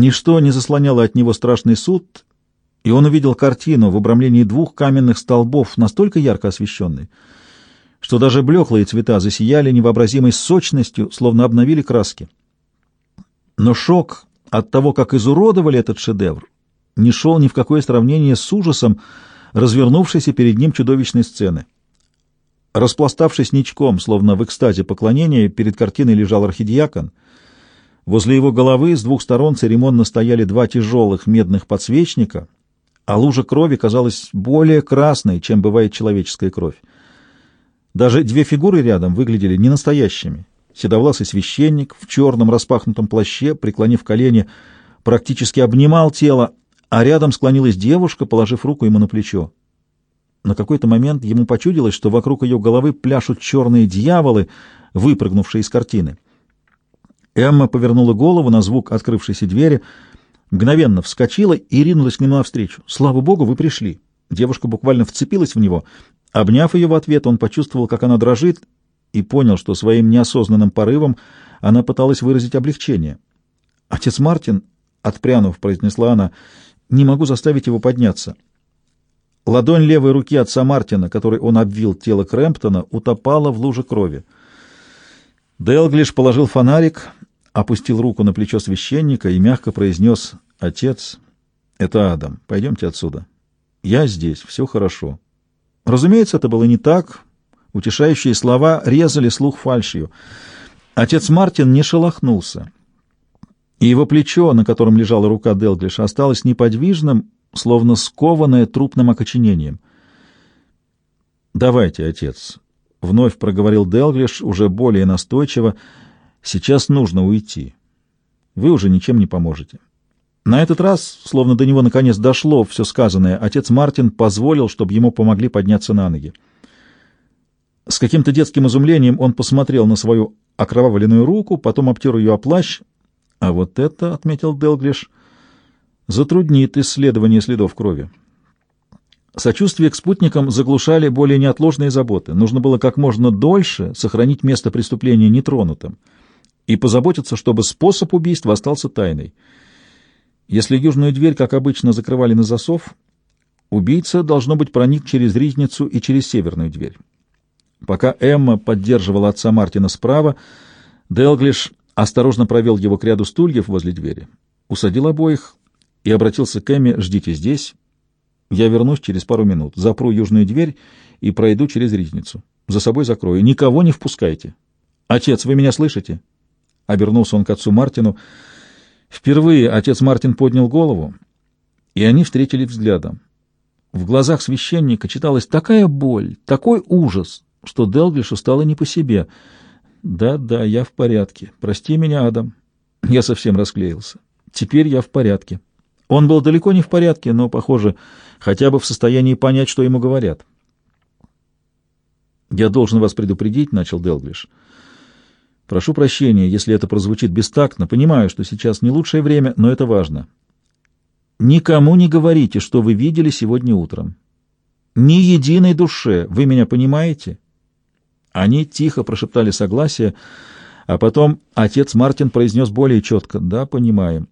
Ничто не заслоняло от него страшный суд, и он увидел картину в обрамлении двух каменных столбов, настолько ярко освещенной, что даже блеклые цвета засияли невообразимой сочностью, словно обновили краски. Но шок от того, как изуродовали этот шедевр, не шел ни в какое сравнение с ужасом, развернувшейся перед ним чудовищной сцены. Распластавшись ничком, словно в экстазе поклонения, перед картиной лежал архидиакон. Возле его головы с двух сторон церемонно стояли два тяжелых медных подсвечника, а лужа крови казалась более красной, чем бывает человеческая кровь. Даже две фигуры рядом выглядели ненастоящими. Седовласый священник в черном распахнутом плаще, преклонив колени, практически обнимал тело, а рядом склонилась девушка, положив руку ему на плечо. На какой-то момент ему почудилось, что вокруг ее головы пляшут черные дьяволы, выпрыгнувшие из картины. Эмма повернула голову на звук открывшейся двери, мгновенно вскочила и ринулась к нему навстречу. «Слава богу, вы пришли!» Девушка буквально вцепилась в него. Обняв ее в ответ, он почувствовал, как она дрожит, и понял, что своим неосознанным порывом она пыталась выразить облегчение. «Отец Мартин», — отпрянув, произнесла она, — «не могу заставить его подняться». Ладонь левой руки отца Мартина, которой он обвил тело Крэмптона, утопала в луже крови. Делглиш положил фонарик, опустил руку на плечо священника и мягко произнес «Отец, это Адам, пойдемте отсюда. Я здесь, все хорошо». Разумеется, это было не так. Утешающие слова резали слух фальшью. Отец Мартин не шелохнулся, и его плечо, на котором лежала рука Делглиша, осталось неподвижным, словно скованное трупным окоченением. «Давайте, отец», — вновь проговорил Делглиш уже более настойчиво, — «сейчас нужно уйти. Вы уже ничем не поможете». На этот раз, словно до него наконец дошло все сказанное, отец Мартин позволил, чтобы ему помогли подняться на ноги. С каким-то детским изумлением он посмотрел на свою окровавленную руку, потом обтер ее о плащ. А вот это, — отметил Делглиш, затруднит исследование следов крови. Сочувствие к спутникам заглушали более неотложные заботы. Нужно было как можно дольше сохранить место преступления нетронутым и позаботиться, чтобы способ убийства остался тайной. Если южную дверь, как обычно, закрывали на засов, убийца, должно быть, проник через ризницу и через северную дверь. Пока Эмма поддерживала отца Мартина справа, Делглиш осторожно провел его к ряду стульев возле двери, усадил обоих и обратился к Эмме «Ждите здесь, я вернусь через пару минут, запру южную дверь и пройду через ризницу. За собой закрою, никого не впускайте. Отец, вы меня слышите?» Обернулся он к отцу Мартину. Впервые отец Мартин поднял голову, и они встретили взглядом. В глазах священника читалась такая боль, такой ужас, что Делглишу стало не по себе. «Да-да, я в порядке. Прости меня, Адам. Я совсем расклеился. Теперь я в порядке». Он был далеко не в порядке, но, похоже, хотя бы в состоянии понять, что ему говорят. «Я должен вас предупредить», — начал Делглиш. «Прошу прощения, если это прозвучит бестактно. Понимаю, что сейчас не лучшее время, но это важно. Никому не говорите, что вы видели сегодня утром. Ни единой душе. Вы меня понимаете?» Они тихо прошептали согласие, а потом отец Мартин произнес более четко «Да, понимаем».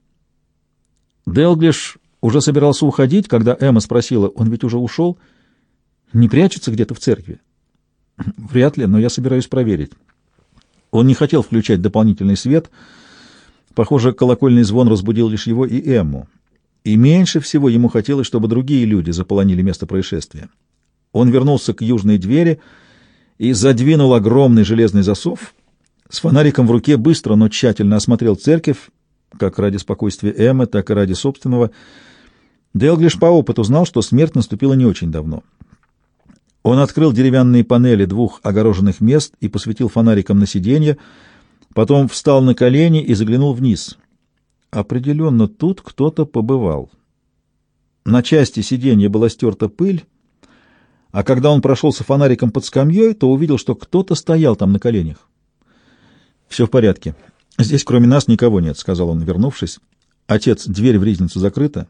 Делглиш уже собирался уходить, когда Эмма спросила, он ведь уже ушел? Не прячется где-то в церкви? Вряд ли, но я собираюсь проверить. Он не хотел включать дополнительный свет. Похоже, колокольный звон разбудил лишь его и Эмму. И меньше всего ему хотелось, чтобы другие люди заполонили место происшествия. Он вернулся к южной двери и задвинул огромный железный засов. С фонариком в руке быстро, но тщательно осмотрел церковь как ради спокойствия Эммы, так и ради собственного. Делглиш по опыту знал, что смерть наступила не очень давно. Он открыл деревянные панели двух огороженных мест и посветил фонариком на сиденье, потом встал на колени и заглянул вниз. Определенно тут кто-то побывал. На части сиденья была стерта пыль, а когда он прошелся фонариком под скамьей, то увидел, что кто-то стоял там на коленях. «Все в порядке. «Здесь кроме нас никого нет», — сказал он, вернувшись. «Отец, дверь в ризницу закрыта?»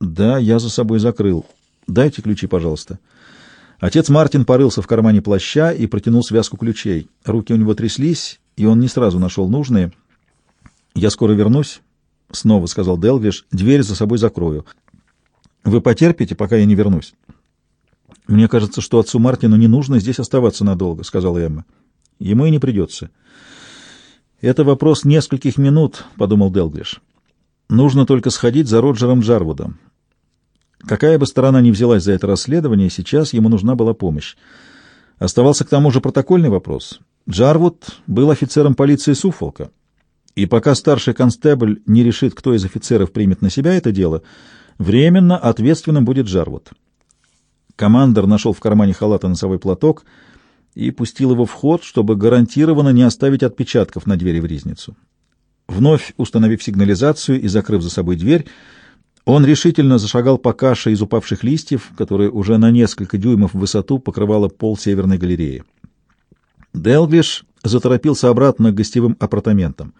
«Да, я за собой закрыл. Дайте ключи, пожалуйста». Отец Мартин порылся в кармане плаща и протянул связку ключей. Руки у него тряслись, и он не сразу нашел нужные. «Я скоро вернусь. — снова сказал Делвиш, — дверь за собой закрою. Вы потерпите, пока я не вернусь. — Мне кажется, что отцу Мартину не нужно здесь оставаться надолго, — сказала Эмма. — Ему и не придется. — Это вопрос нескольких минут, — подумал Делглиш. — Нужно только сходить за Роджером Джарвудом. Какая бы сторона ни взялась за это расследование, сейчас ему нужна была помощь. Оставался к тому же протокольный вопрос. Джарвуд был офицером полиции Суффолка. И пока старший констебль не решит, кто из офицеров примет на себя это дело, временно ответственным будет Джарвуд. Командор нашел в кармане халата носовой платок и пустил его в ход, чтобы гарантированно не оставить отпечатков на двери в ризницу. Вновь установив сигнализацию и закрыв за собой дверь, он решительно зашагал по каше из упавших листьев, которая уже на несколько дюймов в высоту покрывала пол северной галереи. Делглиш заторопился обратно к гостевым апартаментам.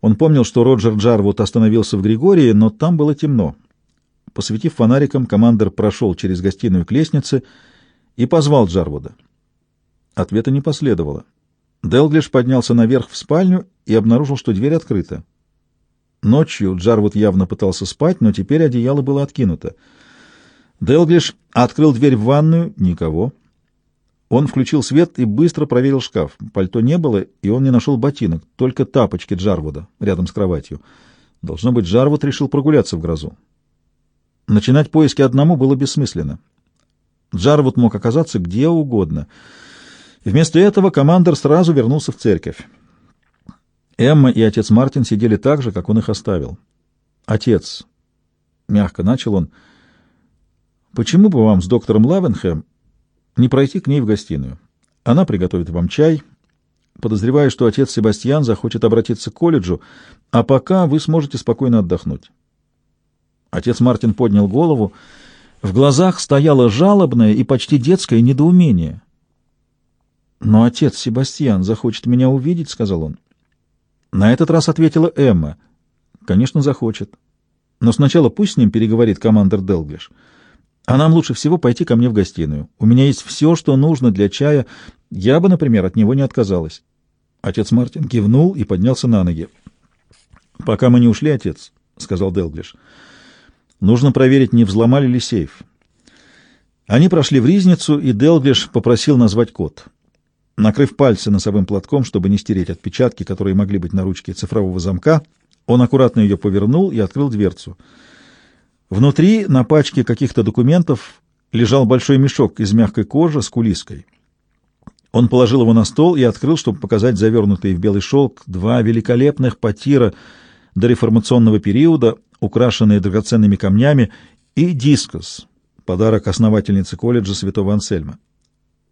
Он помнил, что Роджер Джарвуд остановился в Григории, но там было темно. Посветив фонариком, командир прошел через гостиную к лестнице и позвал Джарвуда. Ответа не последовало. Делглиш поднялся наверх в спальню и обнаружил, что дверь открыта. Ночью Джарвуд явно пытался спать, но теперь одеяло было откинуто. Делглиш открыл дверь в ванную — никого. Он включил свет и быстро проверил шкаф. Пальто не было, и он не нашел ботинок, только тапочки Джарвуда рядом с кроватью. Должно быть, Джарвуд решил прогуляться в грозу. Начинать поиски одному было бессмысленно. Джарвуд мог оказаться где угодно. Вместо этого командор сразу вернулся в церковь. Эмма и отец Мартин сидели так же, как он их оставил. «Отец», — мягко начал он, — «почему бы вам с доктором Лавенхэм не пройти к ней в гостиную. Она приготовит вам чай. Подозреваю, что отец Себастьян захочет обратиться к колледжу, а пока вы сможете спокойно отдохнуть. Отец Мартин поднял голову. В глазах стояло жалобное и почти детское недоумение. «Но отец Себастьян захочет меня увидеть», — сказал он. На этот раз ответила Эмма. «Конечно, захочет. Но сначала пусть с ним переговорит командир Делглиш». А нам лучше всего пойти ко мне в гостиную. У меня есть все, что нужно для чая. Я бы, например, от него не отказалась. Отец Мартин кивнул и поднялся на ноги. — Пока мы не ушли, отец, — сказал Делглиш, — нужно проверить, не взломали ли сейф. Они прошли в ризницу, и Делглиш попросил назвать код. Накрыв пальцы носовым платком, чтобы не стереть отпечатки, которые могли быть на ручке цифрового замка, он аккуратно ее повернул и открыл дверцу — Внутри, на пачке каких-то документов, лежал большой мешок из мягкой кожи с кулиской. Он положил его на стол и открыл, чтобы показать завернутые в белый шелк два великолепных потира дореформационного периода, украшенные драгоценными камнями, и дискос, подарок основательницы колледжа святого Ансельма.